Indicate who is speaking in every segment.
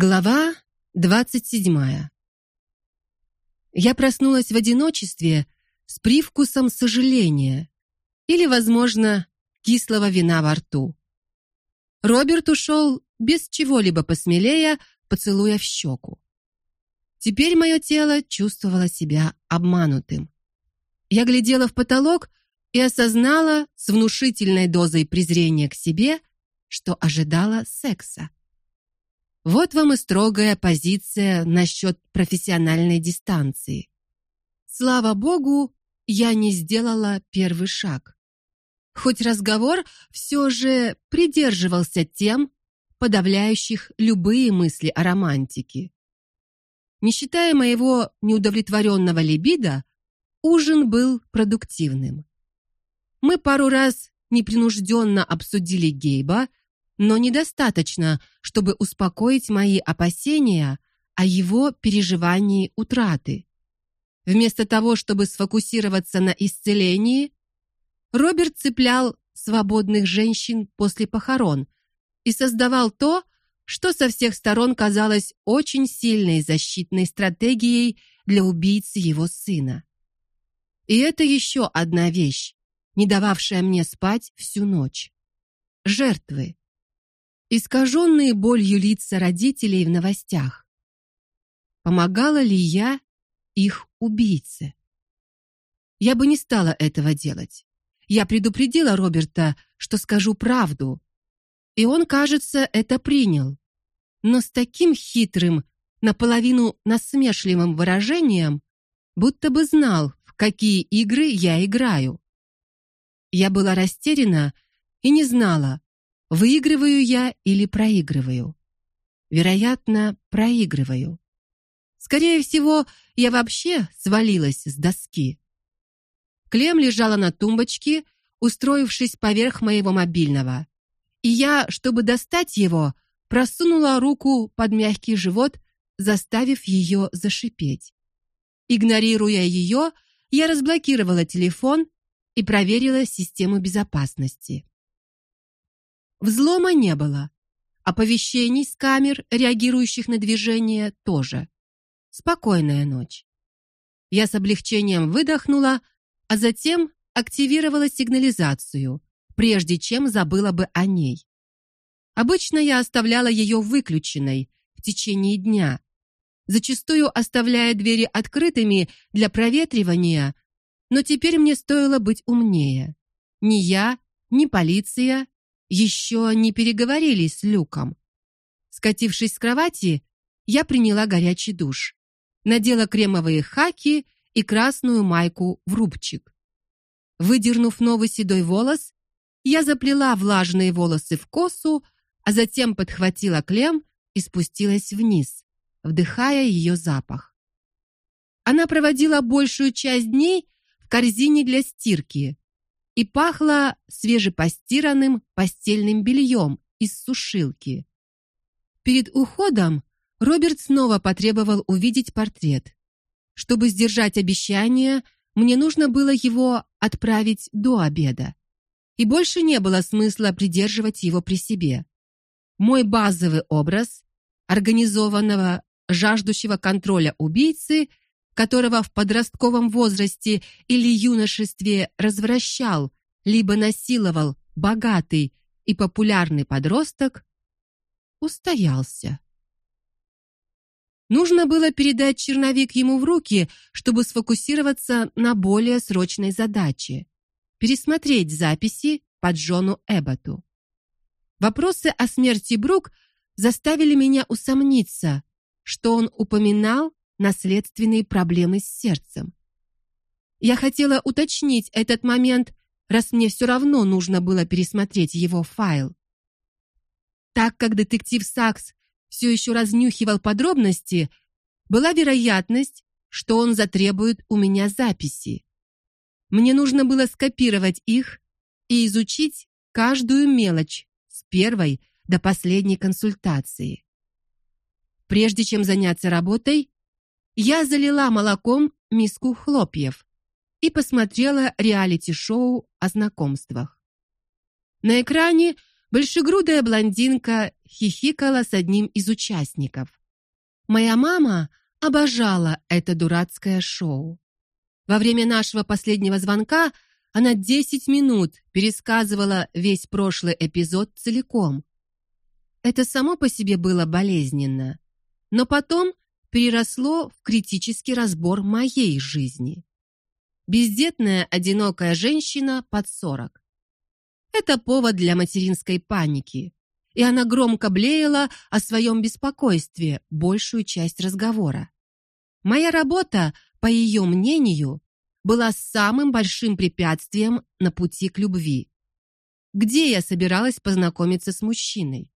Speaker 1: Глава двадцать седьмая. Я проснулась в одиночестве с привкусом сожаления или, возможно, кислого вина во рту. Роберт ушел без чего-либо посмелее, поцелуя в щеку. Теперь мое тело чувствовало себя обманутым. Я глядела в потолок и осознала с внушительной дозой презрения к себе, что ожидала секса. Вот вам и строгая позиция насчет профессиональной дистанции. Слава богу, я не сделала первый шаг. Хоть разговор все же придерживался тем, подавляющих любые мысли о романтике. Не считая моего неудовлетворенного либидо, ужин был продуктивным. Мы пару раз непринужденно обсудили Гейба но недостаточно, чтобы успокоить мои опасения о его переживании утраты. Вместо того, чтобы сфокусироваться на исцелении, Роберт цеплял свободных женщин после похорон и создавал то, что со всех сторон казалось очень сильной защитной стратегией для убийцы его сына. И это еще одна вещь, не дававшая мне спать всю ночь. Жертвы искаженные болью лица родителей в новостях. Помогала ли я их убийце? Я бы не стала этого делать. Я предупредила Роберта, что скажу правду, и он, кажется, это принял. Но с таким хитрым, наполовину насмешливым выражением, будто бы знал, в какие игры я играю. Я была растеряна и не знала, Выигрываю я или проигрываю? Вероятно, проигрываю. Скорее всего, я вообще свалилась с доски. Клем лежала на тумбочке, устроившись поверх моего мобильного. И я, чтобы достать его, просунула руку под мягкий живот, заставив ее зашипеть. Игнорируя ее, я разблокировала телефон и проверила систему безопасности. Взлома не было. Оповещений с камер, реагирующих на движение, тоже. Спокойная ночь. Я с облегчением выдохнула, а затем активировала сигнализацию, прежде чем забыла бы о ней. Обычно я оставляла ее выключенной в течение дня, зачастую оставляя двери открытыми для проветривания, но теперь мне стоило быть умнее. Ни я, ни полиция еще не переговорили с Люком. Скатившись с кровати, я приняла горячий душ, надела кремовые хаки и красную майку в рубчик. Выдернув новый седой волос, я заплела влажные волосы в косу, а затем подхватила Клем и спустилась вниз, вдыхая ее запах. Она проводила большую часть дней в корзине для стирки, и пахло свежепостиранным постельным бельем из сушилки. Перед уходом Роберт снова потребовал увидеть портрет. Чтобы сдержать обещание, мне нужно было его отправить до обеда. И больше не было смысла придерживать его при себе. Мой базовый образ организованного, жаждущего контроля убийцы которого в подростковом возрасте или юношестве развращал либо насиловал богатый и популярный подросток, устоялся. Нужно было передать черновик ему в руки, чтобы сфокусироваться на более срочной задаче пересмотреть записи по Джону Эбботу. Вопросы о смерти Брук заставили меня усомниться, что он упоминал наследственные проблемы с сердцем. Я хотела уточнить этот момент, раз мне все равно нужно было пересмотреть его файл. Так как детектив Сакс все еще разнюхивал подробности, была вероятность, что он затребует у меня записи. Мне нужно было скопировать их и изучить каждую мелочь с первой до последней консультации. Прежде чем заняться работой, я залила молоком миску хлопьев и посмотрела реалити-шоу о знакомствах. На экране большегрудая блондинка хихикала с одним из участников. Моя мама обожала это дурацкое шоу. Во время нашего последнего звонка она 10 минут пересказывала весь прошлый эпизод целиком. Это само по себе было болезненно, но потом переросло в критический разбор моей жизни. Бездетная одинокая женщина под 40. Это повод для материнской паники. И она громко блеяла о своем беспокойстве большую часть разговора. Моя работа, по ее мнению, была самым большим препятствием на пути к любви. Где я собиралась познакомиться с мужчиной?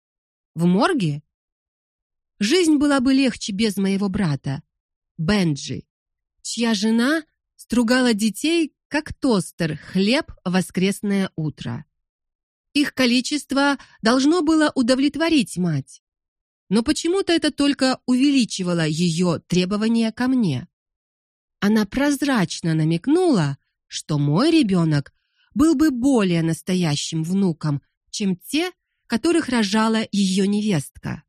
Speaker 1: В морге? Жизнь была бы легче без моего брата, Бенджи, чья жена стругала детей, как тостер хлеб в воскресное утро. Их количество должно было удовлетворить мать. Но почему-то это только увеличивало ее требования ко мне. Она прозрачно намекнула, что мой ребенок был бы более настоящим внуком, чем те, которых рожала ее невестка.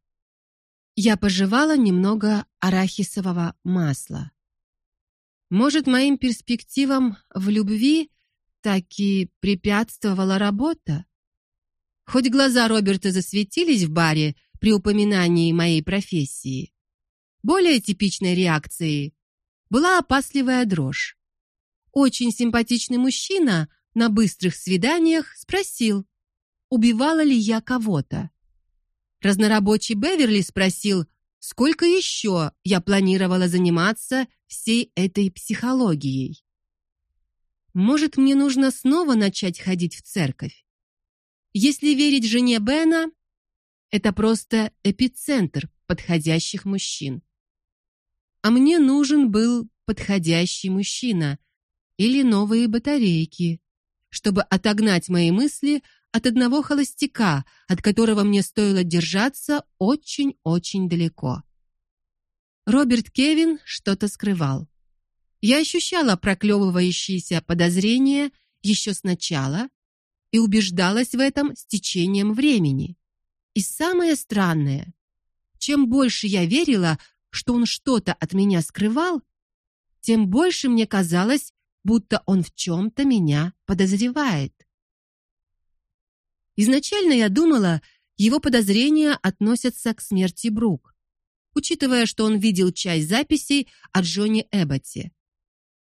Speaker 1: Я пожевала немного арахисового масла. Может, моим перспективам в любви таки препятствовала работа? Хоть глаза Роберта засветились в баре при упоминании моей профессии, более типичной реакцией была опасливая дрожь. Очень симпатичный мужчина на быстрых свиданиях спросил, убивала ли я кого-то. Разнорабочий Беверли спросил, сколько еще я планировала заниматься всей этой психологией. Может, мне нужно снова начать ходить в церковь? Если верить жене Бена, это просто эпицентр подходящих мужчин. А мне нужен был подходящий мужчина или новые батарейки, чтобы отогнать мои мысли от одного холостяка, от которого мне стоило держаться очень-очень далеко. Роберт Кевин что-то скрывал. Я ощущала проклевывающиеся подозрения еще сначала и убеждалась в этом с течением времени. И самое странное, чем больше я верила, что он что-то от меня скрывал, тем больше мне казалось, будто он в чем то меня подозревает. Изначально я думала, его подозрения относятся к смерти Брук, учитывая, что он видел часть записей о Джонни Эбботе.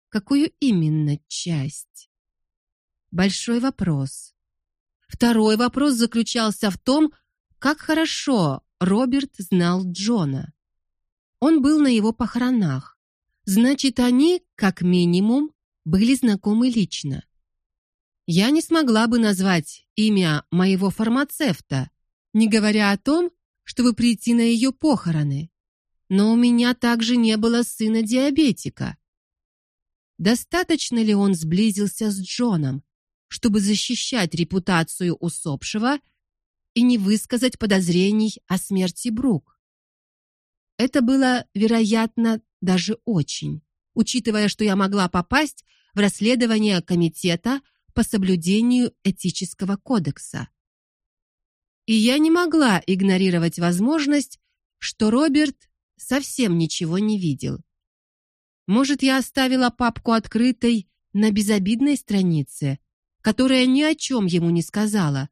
Speaker 1: Какую именно часть? Большой вопрос. Второй вопрос заключался в том, как хорошо Роберт знал Джона. Он был на его похоронах. Значит, они, как минимум, были знакомы лично. Я не смогла бы назвать имя моего фармацевта, не говоря о том, чтобы прийти на ее похороны. Но у меня также не было сына диабетика. Достаточно ли он сблизился с Джоном, чтобы защищать репутацию усопшего и не высказать подозрений о смерти Брук? Это было, вероятно, даже очень, учитывая, что я могла попасть в расследование комитета по соблюдению этического кодекса. И я не могла игнорировать возможность, что Роберт совсем ничего не видел. Может, я оставила папку открытой на безобидной странице, которая ни о чем ему не сказала,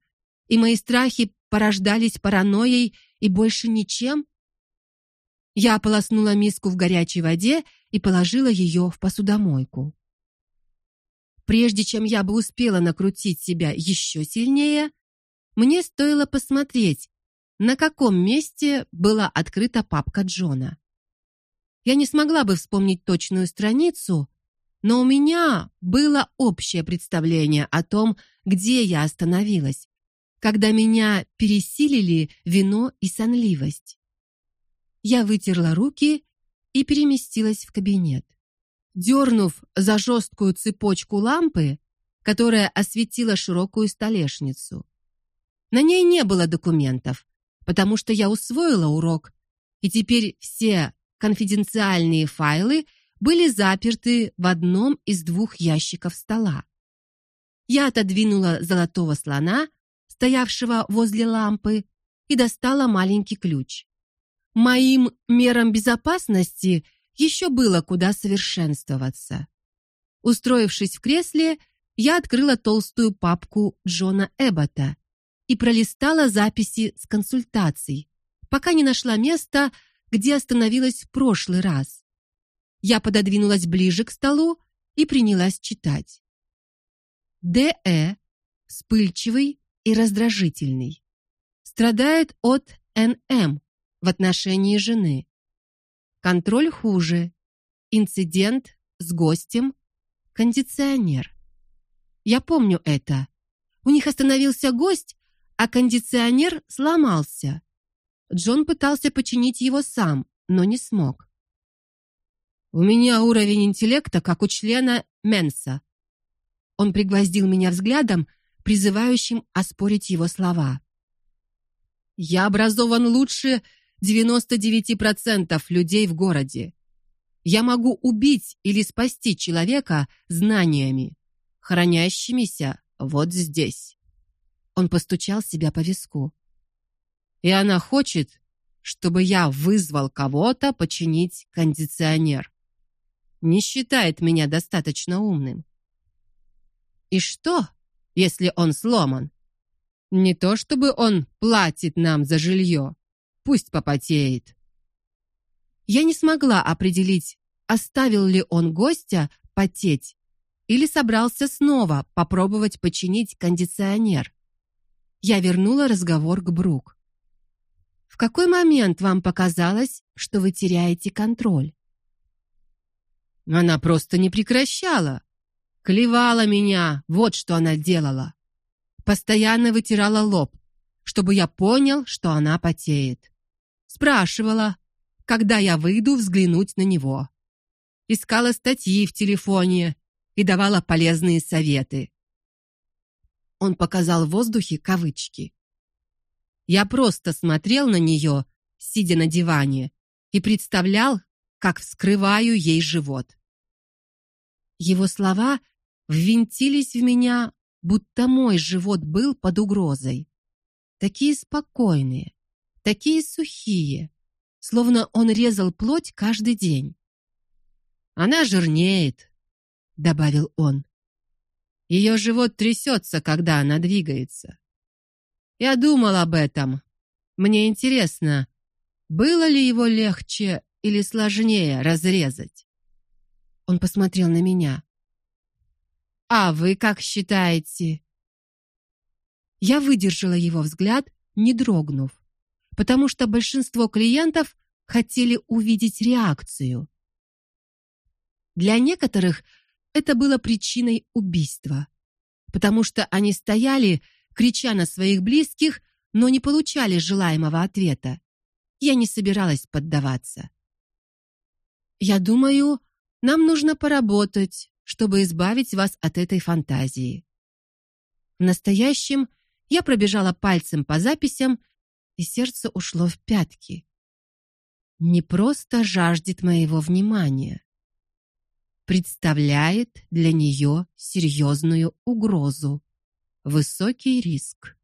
Speaker 1: и мои страхи порождались паранойей и больше ничем? Я ополоснула миску в горячей воде и положила ее в посудомойку. Прежде чем я бы успела накрутить себя еще сильнее, мне стоило посмотреть, на каком месте была открыта папка Джона. Я не смогла бы вспомнить точную страницу, но у меня было общее представление о том, где я остановилась, когда меня пересилили вино и сонливость. Я вытерла руки и переместилась в кабинет. Дернув за жесткую цепочку лампы, которая осветила широкую столешницу. На ней не было документов, потому что я усвоила урок, и теперь все конфиденциальные файлы были заперты в одном из двух ящиков стола. Я отодвинула золотого слона, стоявшего возле лампы, и достала маленький ключ. Моим мерам безопасности еще было куда совершенствоваться. Устроившись в кресле, я открыла толстую папку Джона Эббота и пролистала записи с консультаций, пока не нашла места, где остановилась в прошлый раз. Я пододвинулась ближе к столу и принялась читать. Д.Э. вспыльчивый и раздражительный. Страдает от НМ в отношении жены. Контроль хуже. Инцидент с гостем. Кондиционер. Я помню это. У них остановился гость, а кондиционер сломался. Джон пытался починить его сам, но не смог. У меня уровень интеллекта как у члена Менса. Он пригвоздил меня взглядом, призывающим оспорить его слова. Я образован лучше 99% людей в городе. Я могу убить или спасти человека знаниями, хранящимися вот здесь. Он постучал себя по виску. И она хочет, чтобы я вызвал кого-то починить кондиционер. Не считает меня достаточно умным. И что, если он сломан? Не то чтобы он платит нам за жилье. Пусть попотеет. Я не смогла определить, оставил ли он гостя потеть или собрался снова попробовать починить кондиционер. Я вернула разговор к Брук. В какой момент вам показалось, что вы теряете контроль? Она просто не прекращала. Клевала меня, вот что она делала. Постоянно вытирала лоб, чтобы я понял, что она потеет. Спрашивала, когда я выйду взглянуть на него. Искала статьи в телефоне и давала полезные советы. Он показал в воздухе кавычки. Я просто смотрел на нее, сидя на диване, и представлял, как вскрываю ей живот. Его слова ввинтились в меня, будто мой живот был под угрозой. Такие спокойные, такие сухие, словно он резал плоть каждый день. Она жирнеет, добавил он. Ее живот трясется, когда она двигается. Я думал об этом. Мне интересно, было ли его легче или сложнее разрезать. Он посмотрел на меня. А вы как считаете? Я выдержала его взгляд, не дрогнув, потому что большинство клиентов хотели увидеть реакцию. Для некоторых это было причиной убийства, потому что они стояли, крича на своих близких, но не получали желаемого ответа. Я не собиралась поддаваться. Я думаю, нам нужно поработать, чтобы избавить вас от этой фантазии. В настоящем я пробежала пальцем по записям, и сердце ушло в пятки. Не просто жаждет моего внимания, представляет для нее серьезную угрозу, высокий риск.